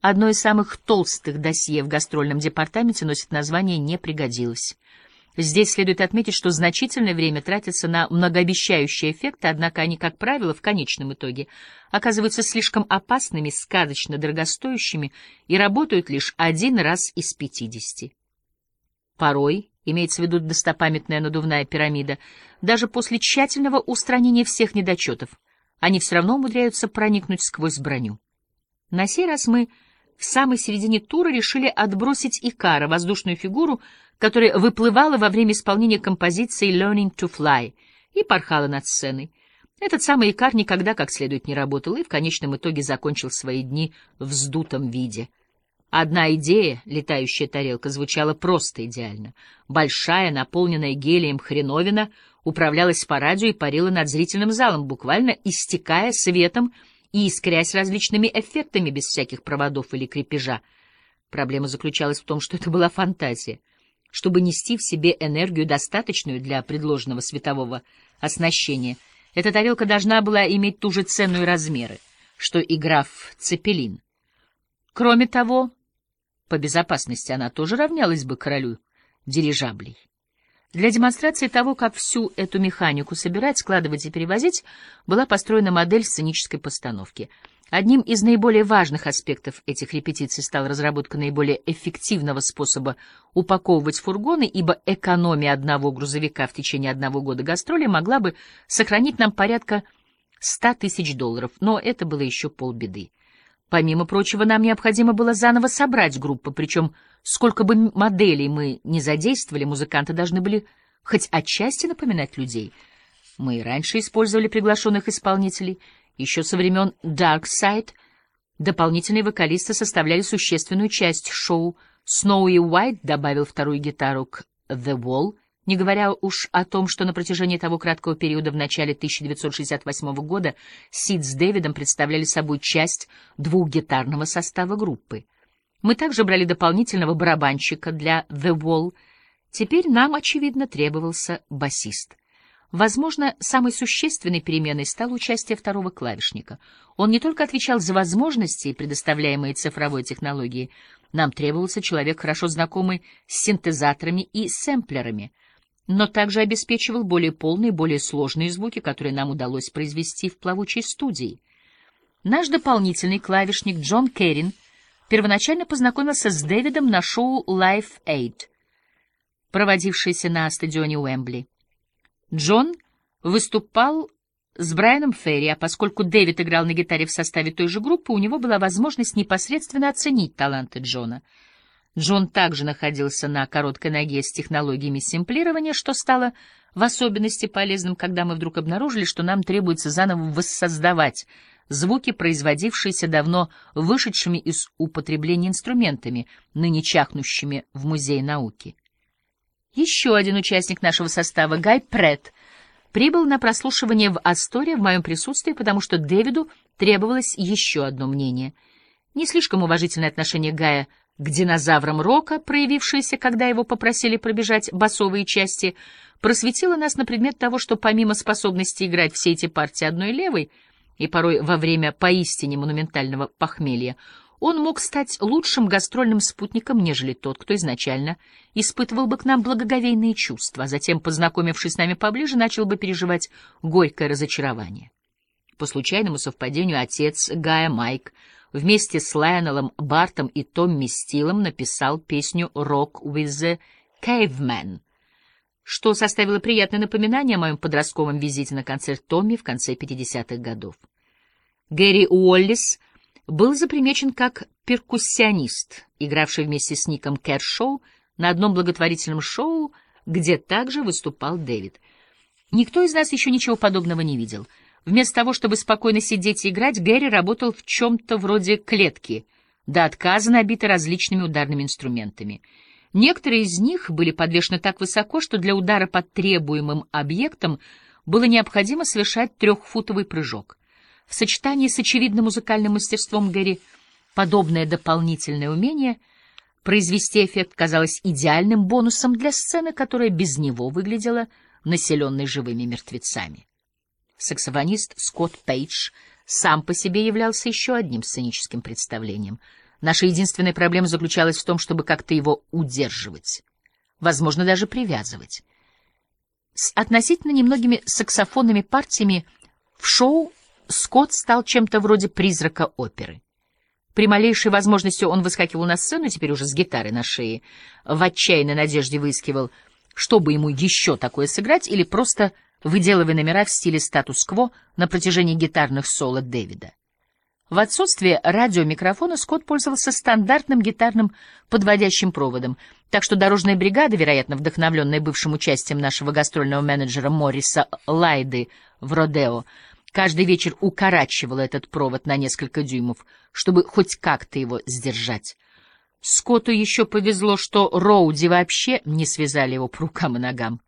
Одно из самых толстых досье в гастрольном департаменте носит название «Не пригодилось». Здесь следует отметить, что значительное время тратится на многообещающие эффекты, однако они, как правило, в конечном итоге оказываются слишком опасными, сказочно дорогостоящими и работают лишь один раз из пятидесяти. Порой, имеется в виду достопамятная надувная пирамида, даже после тщательного устранения всех недочетов, они все равно умудряются проникнуть сквозь броню. На сей раз мы в самой середине тура решили отбросить Икара, воздушную фигуру, которая выплывала во время исполнения композиции «Learning to Fly» и порхала над сценой. Этот самый Икар никогда как следует не работал и в конечном итоге закончил свои дни в вздутом виде. Одна идея, летающая тарелка, звучала просто идеально. Большая, наполненная гелием хреновина, управлялась по радио и парила над зрительным залом, буквально истекая светом и искрясь различными эффектами без всяких проводов или крепежа. Проблема заключалась в том, что это была фантазия. Чтобы нести в себе энергию, достаточную для предложенного светового оснащения, эта тарелка должна была иметь ту же цену и размеры, что и граф Цепелин. Кроме того, по безопасности она тоже равнялась бы королю дирижаблей. Для демонстрации того, как всю эту механику собирать, складывать и перевозить, была построена модель сценической постановки — Одним из наиболее важных аспектов этих репетиций стала разработка наиболее эффективного способа упаковывать фургоны, ибо экономия одного грузовика в течение одного года гастроли могла бы сохранить нам порядка 100 тысяч долларов, но это было еще полбеды. Помимо прочего, нам необходимо было заново собрать группу, причем сколько бы моделей мы ни задействовали, музыканты должны были хоть отчасти напоминать людей. Мы и раньше использовали приглашенных исполнителей — еще со времен Dark Side дополнительные вокалисты составляли существенную часть шоу. Сноуи Уайт добавил вторую гитару к The Wall, не говоря уж о том, что на протяжении того краткого периода в начале 1968 года Сид с Дэвидом представляли собой часть двухгитарного состава группы. Мы также брали дополнительного барабанщика для The Wall. Теперь нам, очевидно, требовался басист. Возможно, самой существенной переменой стало участие второго клавишника. Он не только отвечал за возможности, предоставляемые цифровой технологией, нам требовался человек, хорошо знакомый с синтезаторами и сэмплерами, но также обеспечивал более полные, более сложные звуки, которые нам удалось произвести в плавучей студии. Наш дополнительный клавишник Джон Керрин первоначально познакомился с Дэвидом на шоу Live Aid, проводившееся на стадионе Уэмбли. Джон выступал с Брайаном Ферри, а поскольку Дэвид играл на гитаре в составе той же группы, у него была возможность непосредственно оценить таланты Джона. Джон также находился на короткой ноге с технологиями симплирования, что стало в особенности полезным, когда мы вдруг обнаружили, что нам требуется заново воссоздавать звуки, производившиеся давно вышедшими из употребления инструментами, ныне чахнущими в Музее науки. Еще один участник нашего состава, Гай Прет, прибыл на прослушивание в Асторе в моем присутствии, потому что Дэвиду требовалось еще одно мнение. Не слишком уважительное отношение Гая к динозаврам рока, проявившееся, когда его попросили пробежать басовые части, просветило нас на предмет того, что помимо способности играть все эти партии одной левой, и порой во время поистине монументального похмелья, он мог стать лучшим гастрольным спутником, нежели тот, кто изначально испытывал бы к нам благоговейные чувства, а затем, познакомившись с нами поближе, начал бы переживать горькое разочарование. По случайному совпадению отец Гая Майк вместе с Лайонелом Бартом и Томми Стилом написал песню «Rock with the Caveman», что составило приятное напоминание о моем подростковом визите на концерт Томми в конце 50-х годов. Гэри Уоллис — был запримечен как перкуссионист, игравший вместе с Ником Кершоу на одном благотворительном шоу, где также выступал Дэвид. Никто из нас еще ничего подобного не видел. Вместо того, чтобы спокойно сидеть и играть, Гэри работал в чем-то вроде клетки, до отказа набиты различными ударными инструментами. Некоторые из них были подвешены так высоко, что для удара по требуемым объектам было необходимо совершать трехфутовый прыжок. В сочетании с очевидным музыкальным мастерством Гэри подобное дополнительное умение произвести эффект казалось идеальным бонусом для сцены, которая без него выглядела населенной живыми мертвецами. Саксофонист Скотт Пейдж сам по себе являлся еще одним сценическим представлением. Наша единственная проблема заключалась в том, чтобы как-то его удерживать, возможно, даже привязывать. С относительно немногими саксофонными партиями в шоу Скотт стал чем-то вроде призрака оперы. При малейшей возможности он выскакивал на сцену, теперь уже с гитарой на шее, в отчаянной надежде выискивал, чтобы ему еще такое сыграть, или просто выделывая номера в стиле статус-кво на протяжении гитарных соло Дэвида. В отсутствие радиомикрофона Скотт пользовался стандартным гитарным подводящим проводом, так что дорожная бригада, вероятно, вдохновленная бывшим участием нашего гастрольного менеджера Морриса Лайды в Родео, каждый вечер укорачивала этот провод на несколько дюймов, чтобы хоть как-то его сдержать. Скотту еще повезло, что Роуди вообще не связали его по рукам и ногам.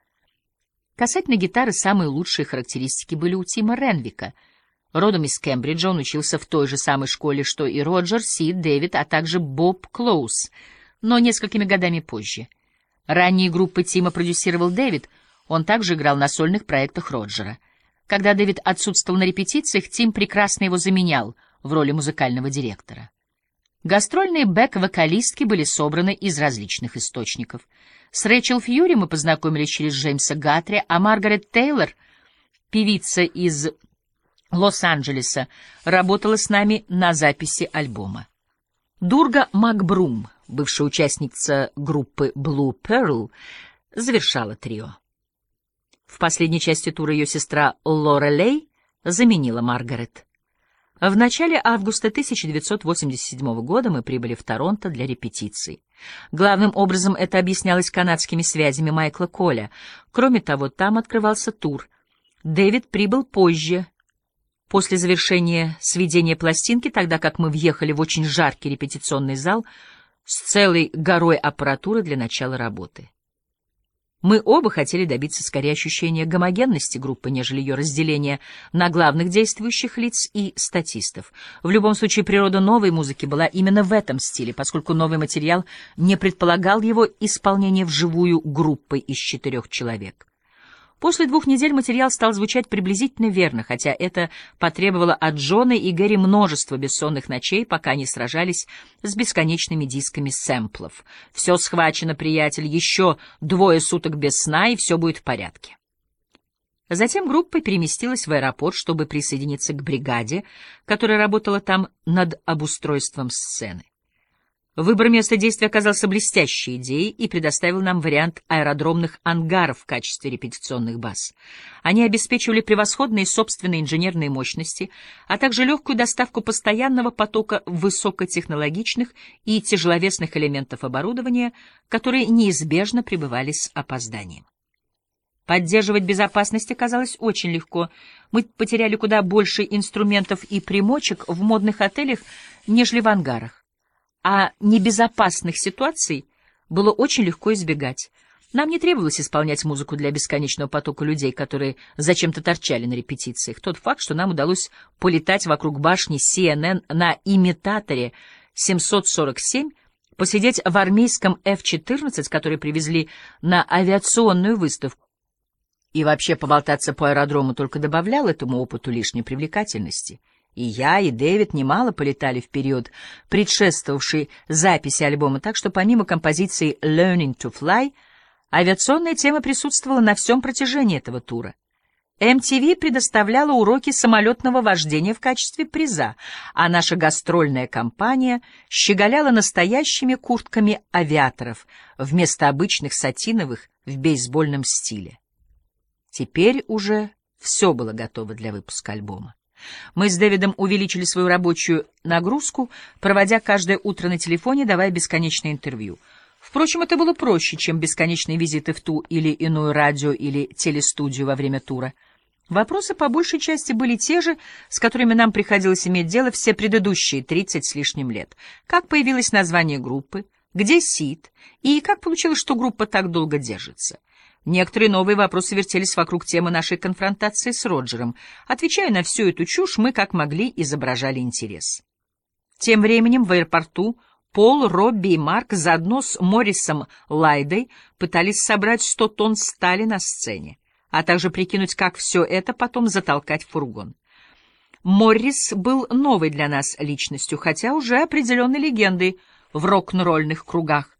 Касательно гитары, самые лучшие характеристики были у Тима Ренвика — Родом из Кембриджа он учился в той же самой школе, что и Роджер, Сид, Дэвид, а также Боб Клоус, но несколькими годами позже. Ранние группы Тима продюсировал Дэвид, он также играл на сольных проектах Роджера. Когда Дэвид отсутствовал на репетициях, Тим прекрасно его заменял в роли музыкального директора. Гастрольные бэк-вокалистки были собраны из различных источников. С Рэйчел Фьюри мы познакомились через Джеймса Гатри, а Маргарет Тейлор, певица из Лос-Анджелеса, работала с нами на записи альбома. Дурга Макбрум, бывшая участница группы Blue Pearl, завершала трио. В последней части тура ее сестра Лора Лей заменила Маргарет. В начале августа 1987 года мы прибыли в Торонто для репетиций. Главным образом это объяснялось канадскими связями Майкла Коля. Кроме того, там открывался тур. Дэвид прибыл позже, После завершения сведения пластинки, тогда как мы въехали в очень жаркий репетиционный зал с целой горой аппаратуры для начала работы. Мы оба хотели добиться скорее ощущения гомогенности группы, нежели ее разделения на главных действующих лиц и статистов. В любом случае, природа новой музыки была именно в этом стиле, поскольку новый материал не предполагал его исполнения вживую группой из четырех человек. После двух недель материал стал звучать приблизительно верно, хотя это потребовало от Джона и Гэри множество бессонных ночей, пока они сражались с бесконечными дисками сэмплов. «Все схвачено, приятель, еще двое суток без сна, и все будет в порядке». Затем группа переместилась в аэропорт, чтобы присоединиться к бригаде, которая работала там над обустройством сцены. Выбор места действия оказался блестящей идеей и предоставил нам вариант аэродромных ангаров в качестве репетиционных баз. Они обеспечивали превосходные собственные инженерные мощности, а также легкую доставку постоянного потока высокотехнологичных и тяжеловесных элементов оборудования, которые неизбежно пребывали с опозданием. Поддерживать безопасность оказалось очень легко. Мы потеряли куда больше инструментов и примочек в модных отелях, нежели в ангарах а небезопасных ситуаций было очень легко избегать. Нам не требовалось исполнять музыку для бесконечного потока людей, которые зачем-то торчали на репетициях. Тот факт, что нам удалось полетать вокруг башни CNN на имитаторе 747, посидеть в армейском F-14, который привезли на авиационную выставку, и вообще поболтаться по аэродрому только добавлял этому опыту лишней привлекательности. И я, и Дэвид немало полетали в период, предшествовавший записи альбома, так что помимо композиции «Learning to Fly», авиационная тема присутствовала на всем протяжении этого тура. MTV предоставляла уроки самолетного вождения в качестве приза, а наша гастрольная компания щеголяла настоящими куртками авиаторов вместо обычных сатиновых в бейсбольном стиле. Теперь уже все было готово для выпуска альбома. Мы с Дэвидом увеличили свою рабочую нагрузку, проводя каждое утро на телефоне, давая бесконечное интервью. Впрочем, это было проще, чем бесконечные визиты в ту или иную радио или телестудию во время тура. Вопросы по большей части были те же, с которыми нам приходилось иметь дело все предыдущие тридцать с лишним лет. Как появилось название группы? Где Сид? И как получилось, что группа так долго держится? Некоторые новые вопросы вертелись вокруг темы нашей конфронтации с Роджером. Отвечая на всю эту чушь, мы как могли изображали интерес. Тем временем в аэропорту Пол, Робби и Марк заодно с Моррисом Лайдой пытались собрать сто тонн стали на сцене, а также прикинуть, как все это потом затолкать в фургон. Моррис был новой для нас личностью, хотя уже определенной легендой в рок-н-ролльных кругах.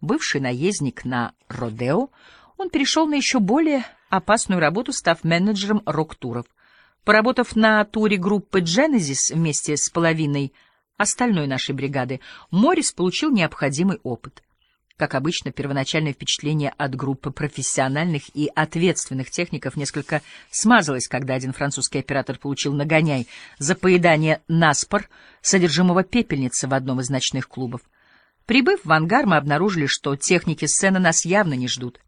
Бывший наездник на Родео, он перешел на еще более опасную работу, став менеджером рок-туров. Поработав на туре группы Genesis вместе с половиной остальной нашей бригады, Моррис получил необходимый опыт. Как обычно, первоначальное впечатление от группы профессиональных и ответственных техников несколько смазалось, когда один французский оператор получил нагоняй за поедание наспор содержимого пепельницы в одном из ночных клубов. Прибыв в ангар, мы обнаружили, что техники сцены нас явно не ждут.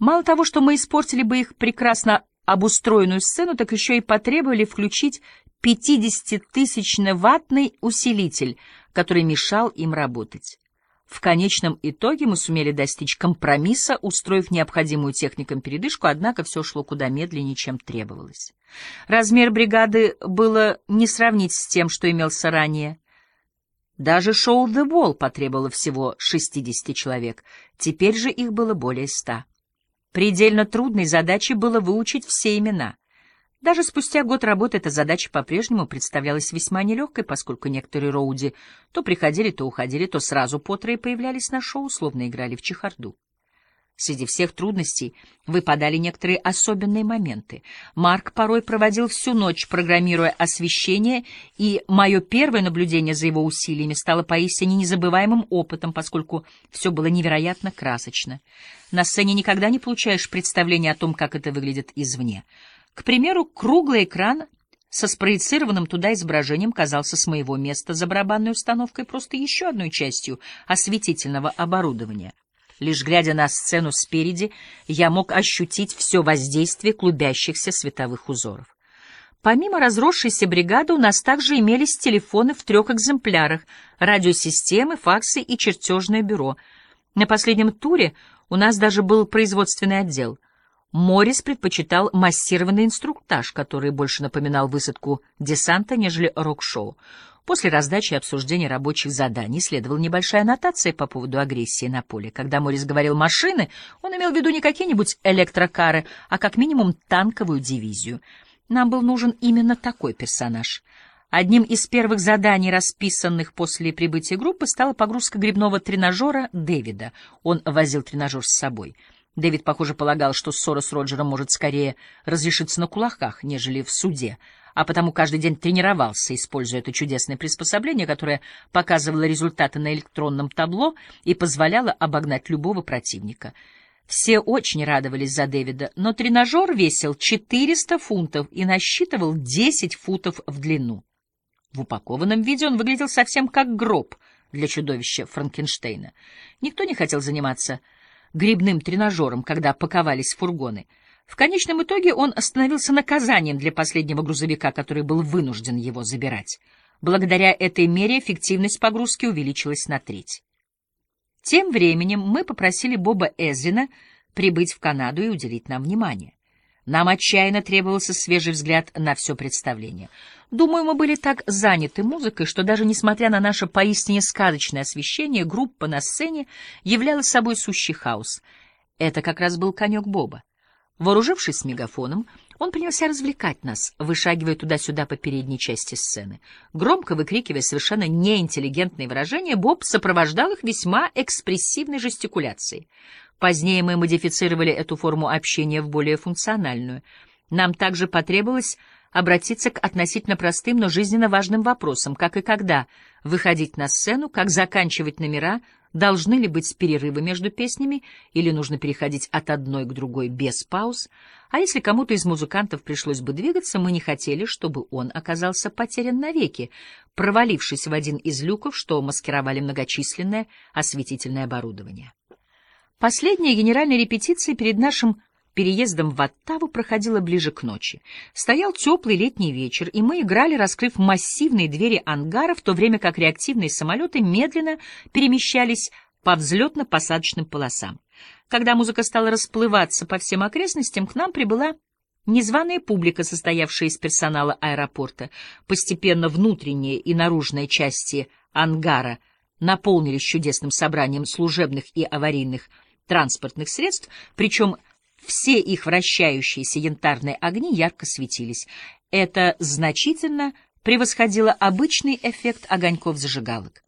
Мало того, что мы испортили бы их прекрасно обустроенную сцену, так еще и потребовали включить 50-тысячно-ваттный усилитель, который мешал им работать. В конечном итоге мы сумели достичь компромисса, устроив необходимую техникам передышку, однако все шло куда медленнее, чем требовалось. Размер бригады было не сравнить с тем, что имелся ранее. Даже шоу «The Wall» потребовало всего 60 человек, теперь же их было более ста. Предельно трудной задачей было выучить все имена. Даже спустя год работы эта задача по-прежнему представлялась весьма нелегкой, поскольку некоторые роуди то приходили, то уходили, то сразу по трое появлялись на шоу, словно играли в чехарду. Среди всех трудностей выпадали некоторые особенные моменты. Марк порой проводил всю ночь, программируя освещение, и мое первое наблюдение за его усилиями стало поистине незабываемым опытом, поскольку все было невероятно красочно. На сцене никогда не получаешь представления о том, как это выглядит извне. К примеру, круглый экран со спроецированным туда изображением казался с моего места за барабанной установкой просто еще одной частью осветительного оборудования. Лишь глядя на сцену спереди, я мог ощутить все воздействие клубящихся световых узоров. Помимо разросшейся бригады у нас также имелись телефоны в трех экземплярах, радиосистемы, факсы и чертежное бюро. На последнем туре у нас даже был производственный отдел — Моррис предпочитал массированный инструктаж, который больше напоминал высадку десанта, нежели рок-шоу. После раздачи и обсуждения рабочих заданий следовала небольшая аннотация по поводу агрессии на поле. Когда Моррис говорил «машины», он имел в виду не какие-нибудь электрокары, а как минимум танковую дивизию. Нам был нужен именно такой персонаж. Одним из первых заданий, расписанных после прибытия группы, стала погрузка грибного тренажера Дэвида. Он возил тренажер с собой — Дэвид, похоже, полагал, что ссора с Роджером может скорее разрешиться на кулаках, нежели в суде, а потому каждый день тренировался, используя это чудесное приспособление, которое показывало результаты на электронном табло и позволяло обогнать любого противника. Все очень радовались за Дэвида, но тренажер весил 400 фунтов и насчитывал 10 футов в длину. В упакованном виде он выглядел совсем как гроб для чудовища Франкенштейна. Никто не хотел заниматься грибным тренажером, когда паковались фургоны. В конечном итоге он становился наказанием для последнего грузовика, который был вынужден его забирать. Благодаря этой мере эффективность погрузки увеличилась на треть. Тем временем мы попросили Боба Эзрина прибыть в Канаду и уделить нам внимание. Нам отчаянно требовался свежий взгляд на все представление. Думаю, мы были так заняты музыкой, что даже несмотря на наше поистине сказочное освещение, группа на сцене являла собой сущий хаос. Это как раз был конек Боба. Вооружившись мегафоном, он принялся развлекать нас, вышагивая туда-сюда по передней части сцены. Громко выкрикивая совершенно неинтеллигентные выражения, Боб сопровождал их весьма экспрессивной жестикуляцией. Позднее мы модифицировали эту форму общения в более функциональную. Нам также потребовалось обратиться к относительно простым, но жизненно важным вопросам, как и когда выходить на сцену, как заканчивать номера, должны ли быть перерывы между песнями или нужно переходить от одной к другой без пауз, а если кому-то из музыкантов пришлось бы двигаться, мы не хотели, чтобы он оказался потерян навеки, провалившись в один из люков, что маскировали многочисленное осветительное оборудование. Последняя генеральная репетиция перед нашим переездом в Оттаву проходила ближе к ночи. Стоял теплый летний вечер, и мы играли, раскрыв массивные двери ангара, в то время как реактивные самолеты медленно перемещались по взлетно-посадочным полосам. Когда музыка стала расплываться по всем окрестностям, к нам прибыла незваная публика, состоявшая из персонала аэропорта. Постепенно внутренние и наружные части ангара наполнились чудесным собранием служебных и аварийных транспортных средств, причем все их вращающиеся янтарные огни ярко светились. Это значительно превосходило обычный эффект огоньков зажигалок.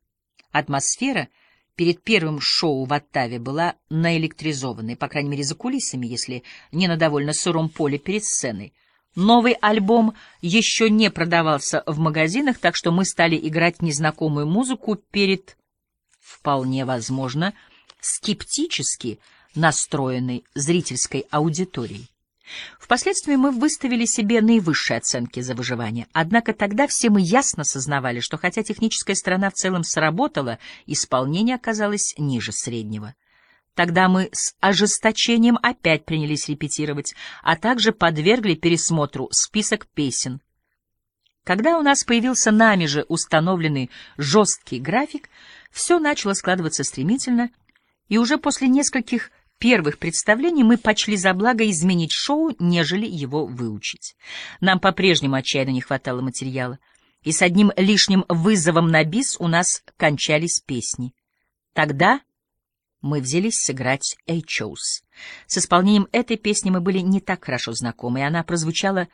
Атмосфера перед первым шоу в Оттаве была наэлектризованной, по крайней мере, за кулисами, если не на довольно сыром поле перед сценой. Новый альбом еще не продавался в магазинах, так что мы стали играть незнакомую музыку перед, вполне возможно, скептически настроенной зрительской аудиторией. Впоследствии мы выставили себе наивысшие оценки за выживание. Однако тогда все мы ясно сознавали, что хотя техническая сторона в целом сработала, исполнение оказалось ниже среднего. Тогда мы с ожесточением опять принялись репетировать, а также подвергли пересмотру список песен. Когда у нас появился нами же установленный жесткий график, все начало складываться стремительно, и уже после нескольких первых представлений мы почли за благо изменить шоу, нежели его выучить. Нам по-прежнему отчаянно не хватало материала, и с одним лишним вызовом на бис у нас кончались песни. Тогда мы взялись сыграть «Эйчоус». С исполнением этой песни мы были не так хорошо знакомы, и она прозвучала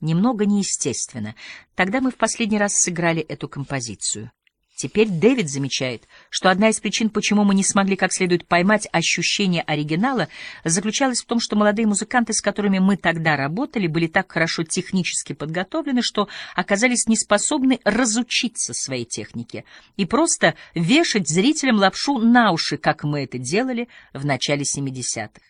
немного неестественно. Тогда мы в последний раз сыграли эту композицию. Теперь Дэвид замечает, что одна из причин, почему мы не смогли как следует поймать ощущение оригинала, заключалась в том, что молодые музыканты, с которыми мы тогда работали, были так хорошо технически подготовлены, что оказались неспособны разучиться своей технике и просто вешать зрителям лапшу на уши, как мы это делали в начале 70-х.